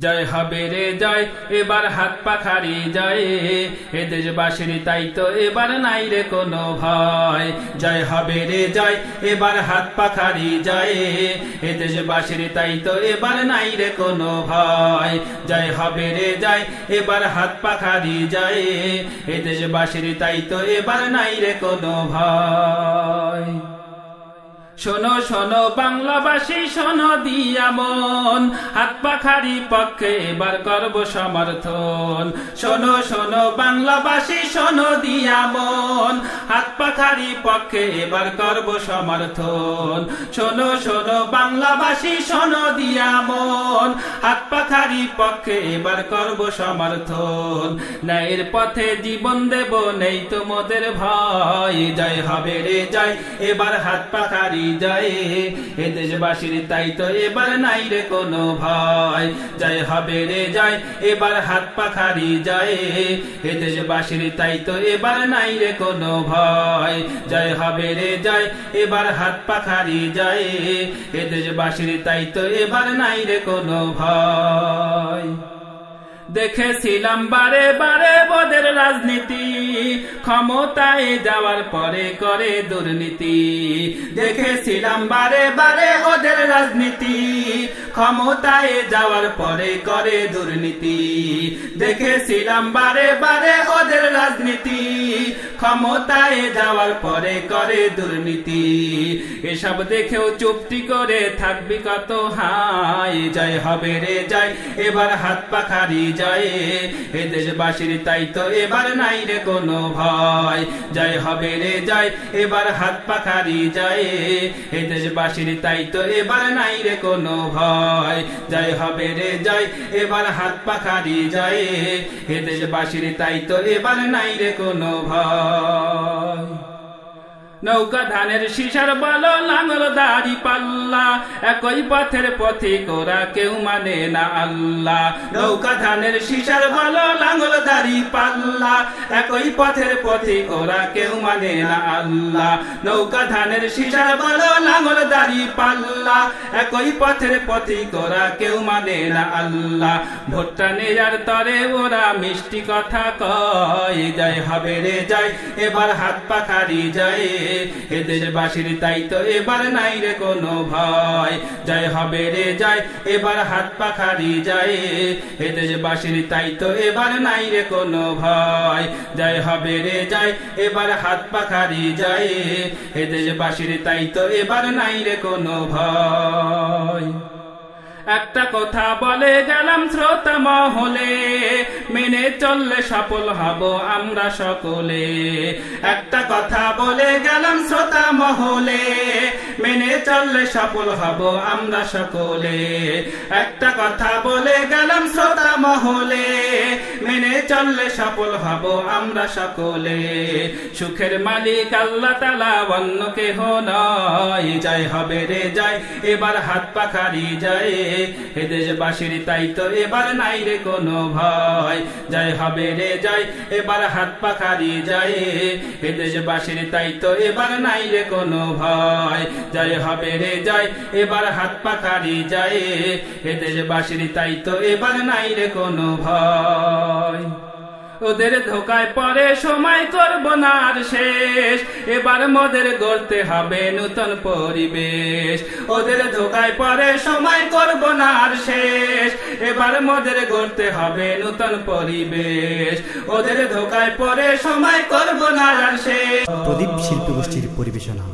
জয় হবে রে জয়, এবার হাত পাখারি জয়। এ দেশবাসীর তাই তো এবার নাই রে কোনো ভয়। জয় হবে রে জয়, এবার হাত পাখারি জয়। এ দেশবাসীর তাই তো এবার নাই রে কোনো ভয়। জয় হবে রে জয়, এবার হাত পাখারি জয়। এ দেশবাসীর তাই তো এবার নাই রে কোনো ভয়। শোনো শোনো, বাংলাবাসী, শোনো, দিয়া মন। হাত পাখারি পক্ষে এবার করব সমর্থন। শোনো শোনো, বাংলাবাসী, শোনো, দিয়া মন। হাত পাখারি পক্ষে এবার করব সমর্থন। শোনো শোনো, বাংলাবাসী, শোনো, দিয়া মন। হাত পাখারি পক্ষে এবার করব সমর্থন। ন্যায়ের পথে জীবন দেব, নেই তোমাদের ভয়। জয় হবে রে, জয়। এবার হাত পাখারি যায় এ দেশবাসীর, তাই তো এবার নাই রে কোনো ভয়। জয় হবে রে যায় এবার হাত পাখারি যায় এ দেশবাসীর, তাই তো এবার নাই রে কোনো ভয়। জয় হবে রে যায় এবার হাত পাখারি যায় এ দেশবাসীর, তাই তো এবার নাই রে কোনো ভয়। দেখেছিলাম বারে বারে বদের রাজনীতি। ক্ষমতায় যাওয়ার পরে করে দুর্নীতি। দেখেছিলাম বারে বারে ওদের রাজনীতি। ক্ষমতায় যাওয়ার পরে করে দুর্নীতি। দেখেছিলাম বারে বারে ওদের রাজনীতি। ক্ষমতায় যাওয়ার পরে করে দুর্নীতি। এসব দেখেও চুপটি করে থাকবি কত হাই জয় হবে রে জয়, এবার হাত পাখারি জয়। এ দেশবাসীর তাই তো এবার নাই রে কোনো ভয়। জয় হবে রে জয়, এবার হাত পাখারি জয়। এ দেশবাসীর তাই তো এবার নাই রে কোনো ভয়। জয় হবে রে জয়, এবার হাত পাখারি জয়। এ দেশবাসীর তাই তো এবার নাই রে কোনো ভয়। die. নৌকা ধানের শিশার বলো, লাঙল দাড়ি পাল্লা। একই পথের পথে কোরা কেউ মানে না আল্লাহ। নৌকা ধানের শিশার বলো, লাঙল দাড়ি পাল্লা। একই পথের পথে কোরা কেউ মানে না আল্লাহ। নৌকা ধানের শিশার বলো, লাঙল দাড়ি পাল্লা। একই পথের পথে কোরা কেউ মানে না আল্লাহ। ভোটটা নেয়ার তরে ওরা মিষ্টি কথা কয় যায় হবে রে যায় এবার হাত পাখারি যায় এ দেশবাসীর তাই তো এবার নাই রে কোনো ভয়। জয় হবে রে যাই এবার হাত পাখারি যায় এ দেশবাসীর তাই তো এবার নাই রে কোনো ভয়। জয় হবে রে জয়, এবার হাত পাখারি যায় এ দেশবাসীর তাই তো এবার নাই রে কোনো ভয়। একটা কথা বলে গেলাম শ্রোতা মহলে, মেনে চললে সফল হব আমরা সকলে। একটা কথা বলে গেলাম শ্রোতা মহলে, মেনে চললে সফল হব আমরা সকলে। একটা কথা বলে গেলাম শ্রোতা মহলে, মেনে চললে সফল হব আমরা সকলে। সুখের মালিক আল্লাহ তালা অন্য কেহ নয় জয় হবে রে যায় এবার হাত পাখারি যায় এ দেশবাসীর, তাই তো এবার নাই রে কোনো ভয়। জয় হবে রে জয় এবার হাত পাখারি যায় হে দেশবাসীর, তাই তো এবার নাই রে কোনো ভয়। জয় হবে রে জয় এবার হাত পাখারি যায় হে দেশবাসীর, তাই তো এবার নাই রে কোনো ভয়। ওদের ধোকায় পরে সময় করব না আর শেষ। এবার মোদের গড়তে হবে নূতন পরিবেশ। ওদের ধোকায় পরে সময় করব না আর শেষ। এবার মোদের গড়তে হবে নূতন পরিবেশ। ওদের ধোকায় পরে সময় করব না আর শেষ। প্রদীপ শিল্পী গোষ্ঠীর পরিবেশনা।